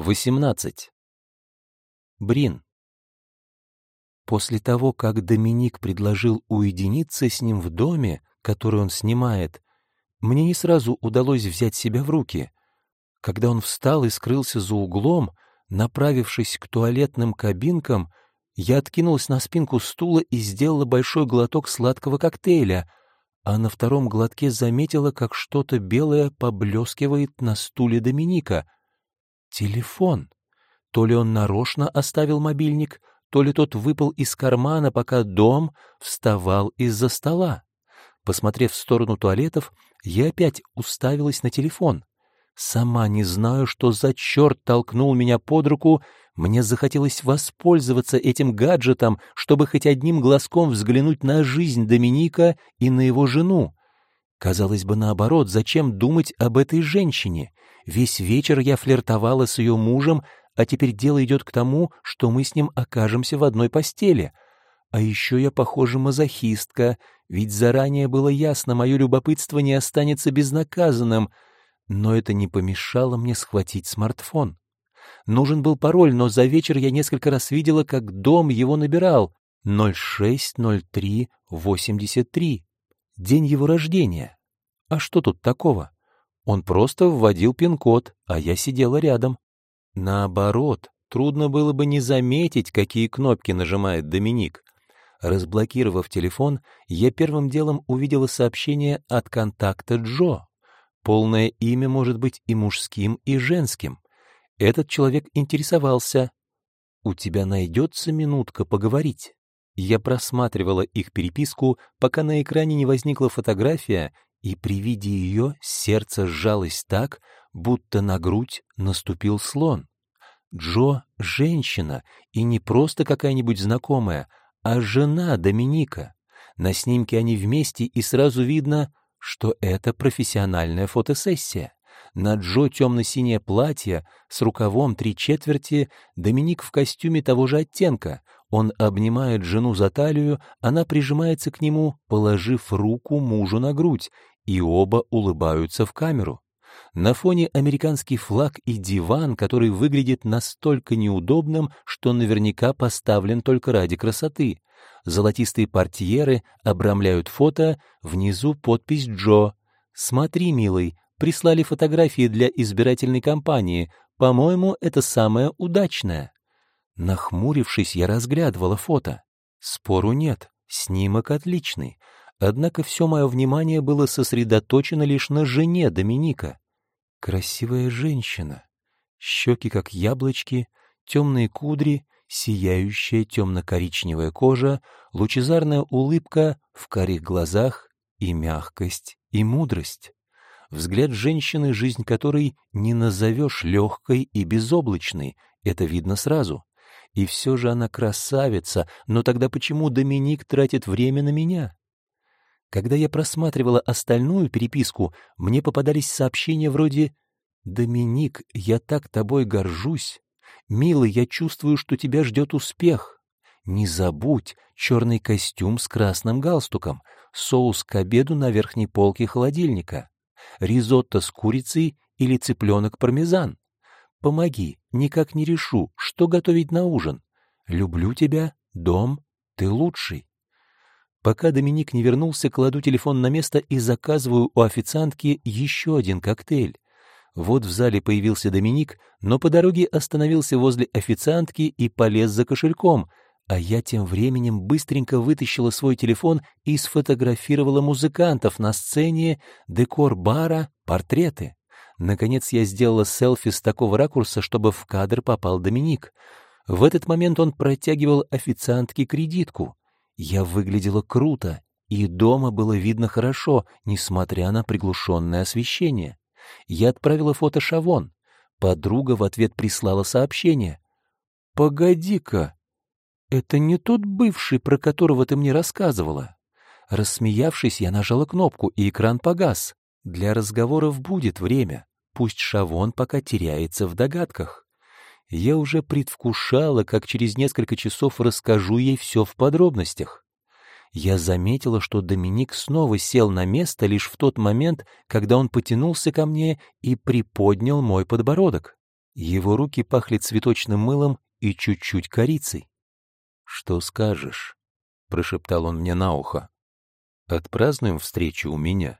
18. Брин. После того, как Доминик предложил уединиться с ним в доме, который он снимает, мне не сразу удалось взять себя в руки. Когда он встал и скрылся за углом, направившись к туалетным кабинкам, я откинулась на спинку стула и сделала большой глоток сладкого коктейля, а на втором глотке заметила, как что-то белое поблескивает на стуле Доминика — Телефон. То ли он нарочно оставил мобильник, то ли тот выпал из кармана, пока дом вставал из-за стола. Посмотрев в сторону туалетов, я опять уставилась на телефон. Сама не знаю, что за черт толкнул меня под руку, мне захотелось воспользоваться этим гаджетом, чтобы хоть одним глазком взглянуть на жизнь Доминика и на его жену. Казалось бы, наоборот, зачем думать об этой женщине? Весь вечер я флиртовала с ее мужем, а теперь дело идет к тому, что мы с ним окажемся в одной постели. А еще я, похоже, мазохистка, ведь заранее было ясно, мое любопытство не останется безнаказанным. Но это не помешало мне схватить смартфон. Нужен был пароль, но за вечер я несколько раз видела, как дом его набирал. 060383. День его рождения. А что тут такого? Он просто вводил пин-код, а я сидела рядом. Наоборот, трудно было бы не заметить, какие кнопки нажимает Доминик. Разблокировав телефон, я первым делом увидела сообщение от контакта Джо. Полное имя может быть и мужским, и женским. Этот человек интересовался. «У тебя найдется минутка поговорить?» Я просматривала их переписку, пока на экране не возникла фотография, и при виде ее сердце сжалось так, будто на грудь наступил слон. Джо — женщина, и не просто какая-нибудь знакомая, а жена Доминика. На снимке они вместе, и сразу видно, что это профессиональная фотосессия. На Джо темно-синее платье с рукавом три четверти, Доминик в костюме того же оттенка. Он обнимает жену за талию, она прижимается к нему, положив руку мужу на грудь, и оба улыбаются в камеру. На фоне американский флаг и диван, который выглядит настолько неудобным, что наверняка поставлен только ради красоты. Золотистые портьеры обрамляют фото, внизу подпись Джо. «Смотри, милый, прислали фотографии для избирательной кампании. По-моему, это самое удачное». Нахмурившись, я разглядывала фото. Спору нет, снимок отличный. Однако все мое внимание было сосредоточено лишь на жене Доминика. Красивая женщина. Щеки, как яблочки, темные кудри, сияющая темно-коричневая кожа, лучезарная улыбка в карих глазах и мягкость, и мудрость. Взгляд женщины, жизнь которой не назовешь легкой и безоблачной, это видно сразу. И все же она красавица, но тогда почему Доминик тратит время на меня? Когда я просматривала остальную переписку, мне попадались сообщения вроде «Доминик, я так тобой горжусь. Милый, я чувствую, что тебя ждет успех. Не забудь черный костюм с красным галстуком, соус к обеду на верхней полке холодильника, ризотто с курицей или цыпленок пармезан. Помоги, никак не решу, что готовить на ужин. Люблю тебя, дом, ты лучший. Пока Доминик не вернулся, кладу телефон на место и заказываю у официантки еще один коктейль. Вот в зале появился Доминик, но по дороге остановился возле официантки и полез за кошельком, а я тем временем быстренько вытащила свой телефон и сфотографировала музыкантов на сцене, декор бара, портреты. Наконец я сделала селфи с такого ракурса, чтобы в кадр попал Доминик. В этот момент он протягивал официантке кредитку. Я выглядела круто, и дома было видно хорошо, несмотря на приглушенное освещение. Я отправила фото Шавон. Подруга в ответ прислала сообщение. «Погоди-ка, это не тот бывший, про которого ты мне рассказывала». Рассмеявшись, я нажала кнопку, и экран погас. Для разговоров будет время. Пусть Шавон пока теряется в догадках. Я уже предвкушала, как через несколько часов расскажу ей все в подробностях. Я заметила, что Доминик снова сел на место лишь в тот момент, когда он потянулся ко мне и приподнял мой подбородок. Его руки пахли цветочным мылом и чуть-чуть корицей. «Что скажешь?» — прошептал он мне на ухо. «Отпразднуем встречу у меня?»